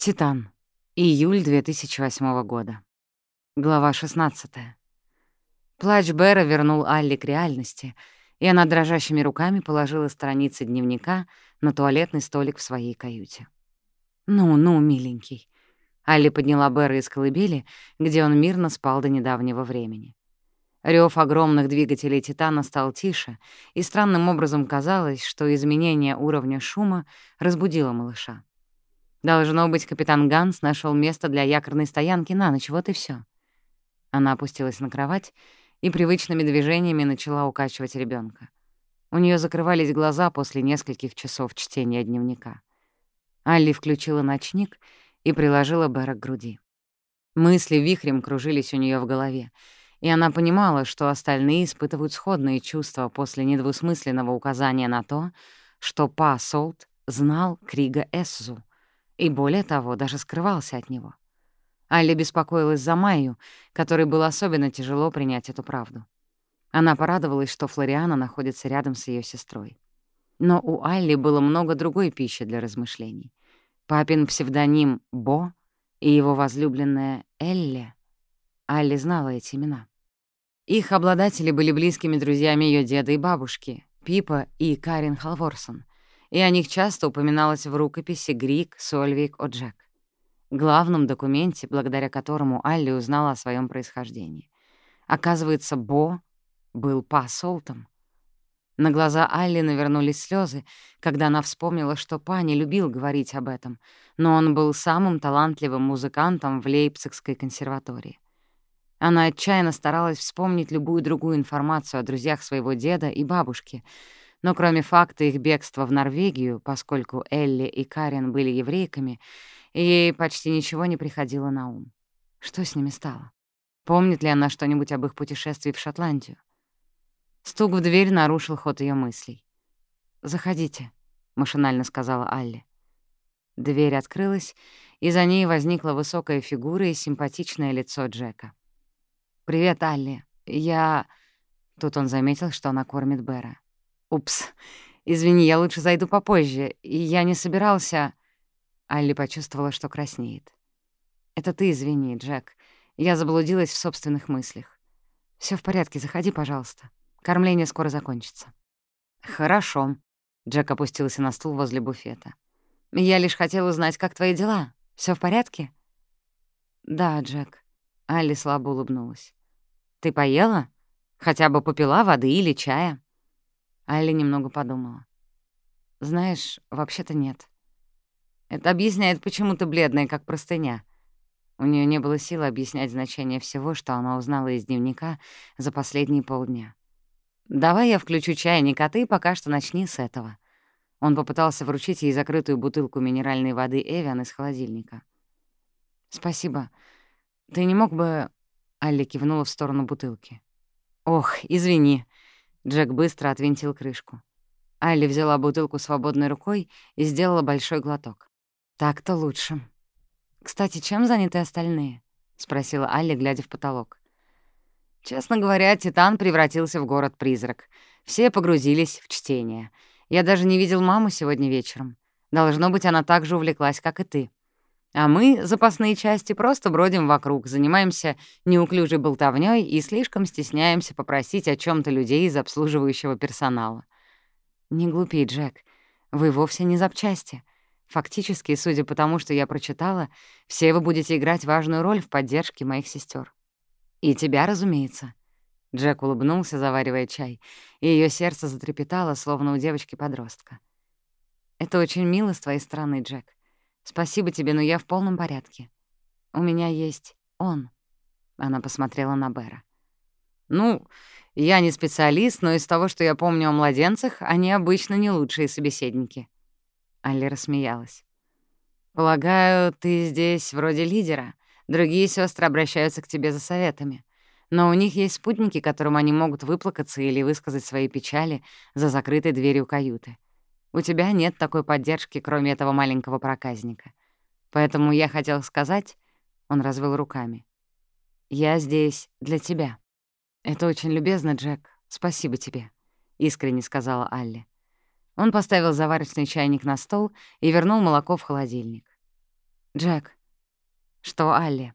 Титан. Июль 2008 года. Глава 16. Плач Бера вернул Алли к реальности, и она дрожащими руками положила страницы дневника на туалетный столик в своей каюте. «Ну, ну, миленький». Алли подняла Бера из колыбели, где он мирно спал до недавнего времени. Рёв огромных двигателей «Титана» стал тише, и странным образом казалось, что изменение уровня шума разбудило малыша. Должно быть, капитан Ганс нашел место для якорной стоянки на ночь, вот и все. Она опустилась на кровать и привычными движениями начала укачивать ребенка. У нее закрывались глаза после нескольких часов чтения дневника. Алли включила ночник и приложила Бэра к груди. Мысли вихрем кружились у нее в голове, и она понимала, что остальные испытывают сходные чувства после недвусмысленного указания на то, что Па Солт знал Крига Эссу, и более того, даже скрывался от него. Алли беспокоилась за Майю, которой было особенно тяжело принять эту правду. Она порадовалась, что Флориана находится рядом с ее сестрой. Но у Алли было много другой пищи для размышлений. Папин псевдоним Бо и его возлюбленная Элли. Алли знала эти имена. Их обладатели были близкими друзьями ее деда и бабушки, Пипа и Карин Халворсон — и о них часто упоминалось в рукописи Грик, Сольвик, О'Джек, главном документе, благодаря которому Алли узнала о своем происхождении. Оказывается, Бо был посолтом. На глаза Алли навернулись слезы, когда она вспомнила, что Па не любил говорить об этом, но он был самым талантливым музыкантом в Лейпцигской консерватории. Она отчаянно старалась вспомнить любую другую информацию о друзьях своего деда и бабушки — но кроме факта их бегства в Норвегию, поскольку Элли и Карен были еврейками, ей почти ничего не приходило на ум. Что с ними стало? Помнит ли она что-нибудь об их путешествии в Шотландию? Стук в дверь нарушил ход ее мыслей. «Заходите», — машинально сказала Алли. Дверь открылась, и за ней возникла высокая фигура и симпатичное лицо Джека. «Привет, Алли. Я...» Тут он заметил, что она кормит Бера. «Упс. Извини, я лучше зайду попозже. Я не собирался...» Алли почувствовала, что краснеет. «Это ты извини, Джек. Я заблудилась в собственных мыслях. Все в порядке, заходи, пожалуйста. Кормление скоро закончится». «Хорошо». Джек опустился на стул возле буфета. «Я лишь хотел узнать, как твои дела. Все в порядке?» «Да, Джек». Алли слабо улыбнулась. «Ты поела? Хотя бы попила воды или чая?» Алли немного подумала. «Знаешь, вообще-то нет. Это объясняет, почему ты бледная, как простыня». У нее не было силы объяснять значение всего, что она узнала из дневника за последние полдня. «Давай я включу чайник, а ты пока что начни с этого». Он попытался вручить ей закрытую бутылку минеральной воды «Эвиан» из холодильника. «Спасибо. Ты не мог бы...» Алли кивнула в сторону бутылки. «Ох, извини. Джек быстро отвинтил крышку. Алли взяла бутылку свободной рукой и сделала большой глоток. «Так-то лучше». «Кстати, чем заняты остальные?» — спросила Алли, глядя в потолок. Честно говоря, Титан превратился в город-призрак. Все погрузились в чтение. Я даже не видел маму сегодня вечером. Должно быть, она так же увлеклась, как и ты. А мы, запасные части, просто бродим вокруг, занимаемся неуклюжей болтовнёй и слишком стесняемся попросить о чем то людей из обслуживающего персонала. Не глупи, Джек. Вы вовсе не запчасти. Фактически, судя по тому, что я прочитала, все вы будете играть важную роль в поддержке моих сестер. И тебя, разумеется. Джек улыбнулся, заваривая чай, и ее сердце затрепетало, словно у девочки-подростка. «Это очень мило с твоей стороны, Джек. «Спасибо тебе, но я в полном порядке. У меня есть он». Она посмотрела на Бера. «Ну, я не специалист, но из того, что я помню о младенцах, они обычно не лучшие собеседники». Алли рассмеялась. «Полагаю, ты здесь вроде лидера. Другие сестры обращаются к тебе за советами. Но у них есть спутники, которым они могут выплакаться или высказать свои печали за закрытой дверью каюты. У тебя нет такой поддержки, кроме этого маленького проказника. Поэтому я хотел сказать...» Он развел руками. «Я здесь для тебя». «Это очень любезно, Джек. Спасибо тебе», — искренне сказала Алли. Он поставил заварочный чайник на стол и вернул молоко в холодильник. «Джек». «Что, Алли?»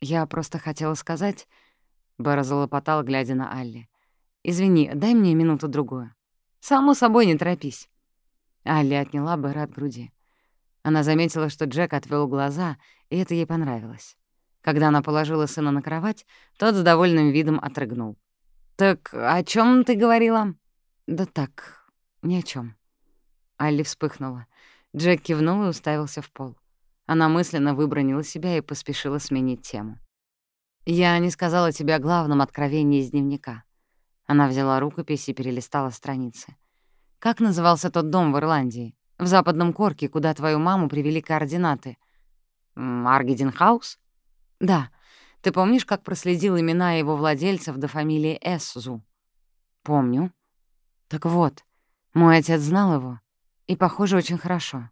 «Я просто хотела сказать...» Бэра залопотал, глядя на Алли. «Извини, дай мне минуту-другую». «Само собой, не торопись». Алли отняла Бэра от груди. Она заметила, что Джек отвел глаза, и это ей понравилось. Когда она положила сына на кровать, тот с довольным видом отрыгнул. «Так о чем ты говорила?» «Да так, ни о чем. Алли вспыхнула. Джек кивнул и уставился в пол. Она мысленно выбронила себя и поспешила сменить тему. «Я не сказала тебе о главном откровении из дневника». Она взяла рукопись и перелистала страницы. «Как назывался тот дом в Ирландии? В западном Корке, куда твою маму привели координаты?» «Аргединхаус?» «Да. Ты помнишь, как проследил имена его владельцев до фамилии Эссу?» «Помню». «Так вот, мой отец знал его, и, похоже, очень хорошо.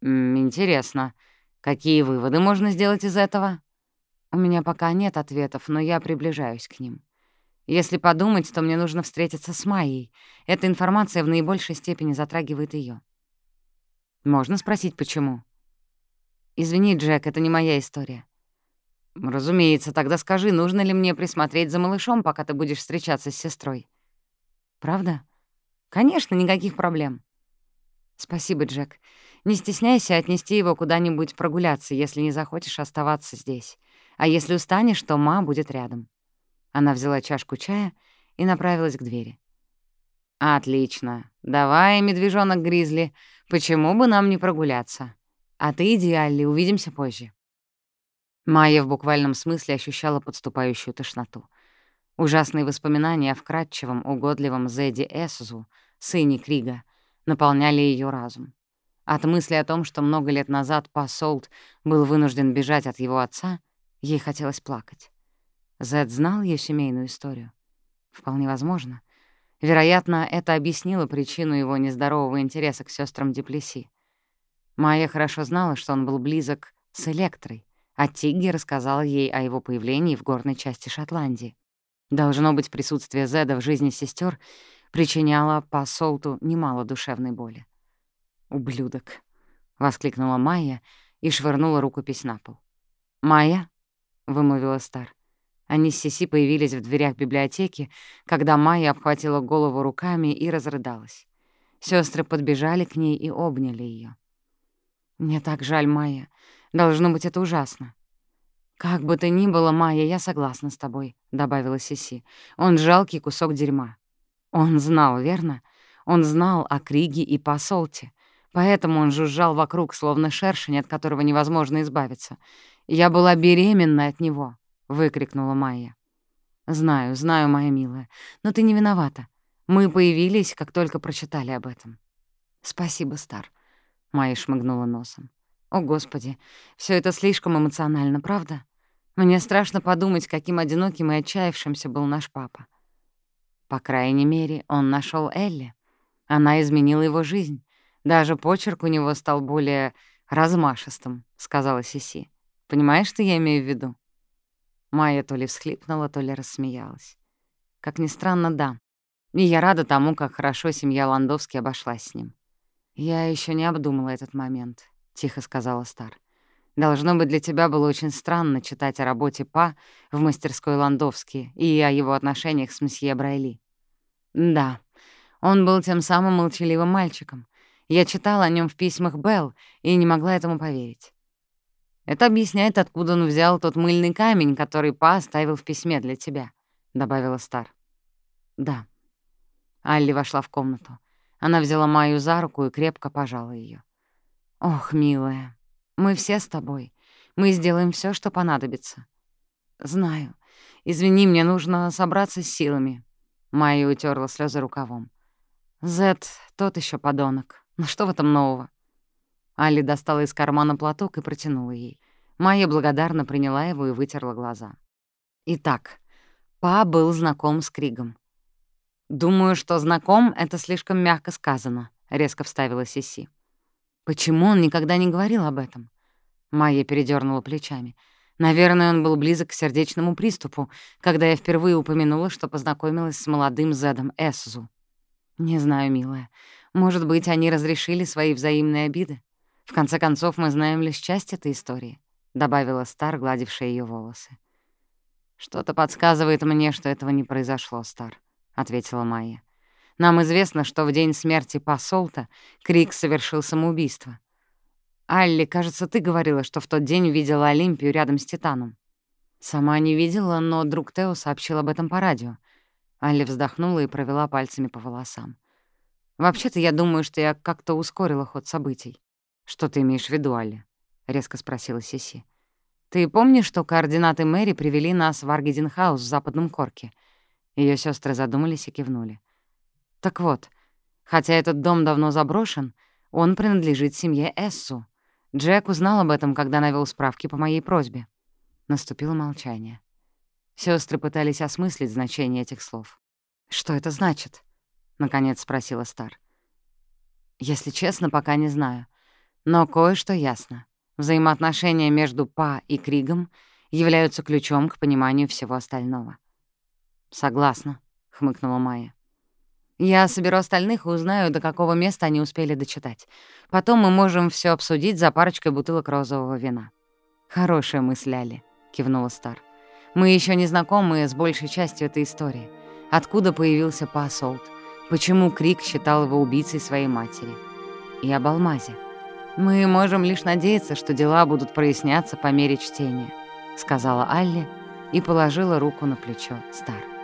«Интересно, какие выводы можно сделать из этого?» «У меня пока нет ответов, но я приближаюсь к ним. Если подумать, то мне нужно встретиться с Майей. Эта информация в наибольшей степени затрагивает ее. «Можно спросить, почему?» «Извини, Джек, это не моя история». «Разумеется, тогда скажи, нужно ли мне присмотреть за малышом, пока ты будешь встречаться с сестрой?» «Правда?» «Конечно, никаких проблем». «Спасибо, Джек. Не стесняйся отнести его куда-нибудь прогуляться, если не захочешь оставаться здесь. А если устанешь, то ма будет рядом». Она взяла чашку чая и направилась к двери. «Отлично. Давай, медвежонок Гризли, почему бы нам не прогуляться? А ты иди, Алли, увидимся позже». Майя в буквальном смысле ощущала подступающую тошноту. Ужасные воспоминания о вкрадчивом, угодливом Зеди Эсузу, сыне Крига, наполняли ее разум. От мысли о том, что много лет назад Пасолт был вынужден бежать от его отца, ей хотелось плакать. Зед знал ее семейную историю? Вполне возможно. Вероятно, это объяснило причину его нездорового интереса к сестрам Диплеси. Майя хорошо знала, что он был близок с Электрой, а Тигги рассказала ей о его появлении в горной части Шотландии. Должно быть, присутствие Зеда в жизни сестер причиняло по Солту немало душевной боли. «Ублюдок!» — воскликнула Майя и швырнула рукопись на пол. «Майя?» — вымовила Стар. Они с Сиси появились в дверях библиотеки, когда Майя обхватила голову руками и разрыдалась. Сестры подбежали к ней и обняли ее. «Мне так жаль, Майя. Должно быть, это ужасно. «Как бы то ни было, Майя, я согласна с тобой», — добавила Сиси. «Он жалкий кусок дерьма». Он знал, верно? Он знал о Криге и посолте. Поэтому он жужжал вокруг, словно шершень, от которого невозможно избавиться. «Я была беременна от него», — выкрикнула Майя. «Знаю, знаю, моя милая, но ты не виновата. Мы появились, как только прочитали об этом». «Спасибо, Стар», — Майя шмыгнула носом. О, Господи, все это слишком эмоционально, правда? Мне страшно подумать, каким одиноким и отчаявшимся был наш папа. По крайней мере, он нашел Элли. Она изменила его жизнь. Даже почерк у него стал более размашистым, — сказала Сиси. Понимаешь, что я имею в виду? Майя то ли всхлипнула, то ли рассмеялась. Как ни странно, да. И я рада тому, как хорошо семья Ландовски обошлась с ним. Я еще не обдумала этот момент тихо сказала Стар. «Должно быть, для тебя было очень странно читать о работе Па в мастерской Ландовски и о его отношениях с месье Брайли». «Да, он был тем самым молчаливым мальчиком. Я читала о нем в письмах Белл и не могла этому поверить». «Это объясняет, откуда он взял тот мыльный камень, который Па оставил в письме для тебя», — добавила Стар. «Да». Алли вошла в комнату. Она взяла Майю за руку и крепко пожала ее. «Ох, милая, мы все с тобой. Мы сделаем все, что понадобится». «Знаю. Извини, мне нужно собраться с силами». Майя утерла слезы рукавом. «Зет тот еще подонок. Но ну что в этом нового?» Али достала из кармана платок и протянула ей. Майя благодарно приняла его и вытерла глаза. Итак, Па был знаком с Кригом. «Думаю, что знаком — это слишком мягко сказано», — резко вставила Сиси. Почему он никогда не говорил об этом? Майя передернула плечами. Наверное, он был близок к сердечному приступу, когда я впервые упомянула, что познакомилась с молодым Зедом Эссу. Не знаю, милая. Может быть, они разрешили свои взаимные обиды? В конце концов, мы знаем лишь часть этой истории», — добавила Стар, гладившая ее волосы. «Что-то подсказывает мне, что этого не произошло, Стар», — ответила Майя. «Нам известно, что в день смерти посолта Крик совершил самоубийство. Алли, кажется, ты говорила, что в тот день видела Олимпию рядом с Титаном». «Сама не видела, но друг Тео сообщил об этом по радио». Алли вздохнула и провела пальцами по волосам. «Вообще-то я думаю, что я как-то ускорила ход событий». «Что ты имеешь в виду, Алли?» — резко спросила Сиси. «Ты помнишь, что координаты Мэри привели нас в Аргеденхаус в Западном Корке?» Ее сестры задумались и кивнули. «Так вот, хотя этот дом давно заброшен, он принадлежит семье Эссу. Джек узнал об этом, когда навел справки по моей просьбе». Наступило молчание. Сестры пытались осмыслить значение этих слов. «Что это значит?» — наконец спросила Стар. «Если честно, пока не знаю. Но кое-что ясно. Взаимоотношения между Па и Кригом являются ключом к пониманию всего остального». «Согласна», — хмыкнула Майя. «Я соберу остальных и узнаю, до какого места они успели дочитать. Потом мы можем все обсудить за парочкой бутылок розового вина». «Хорошая мысль, Али», — кивнула Стар. «Мы еще не знакомы с большей частью этой истории. Откуда появился Па Солт? Почему Крик считал его убийцей своей матери? И об алмазе. Мы можем лишь надеяться, что дела будут проясняться по мере чтения», — сказала Алли и положила руку на плечо Стар.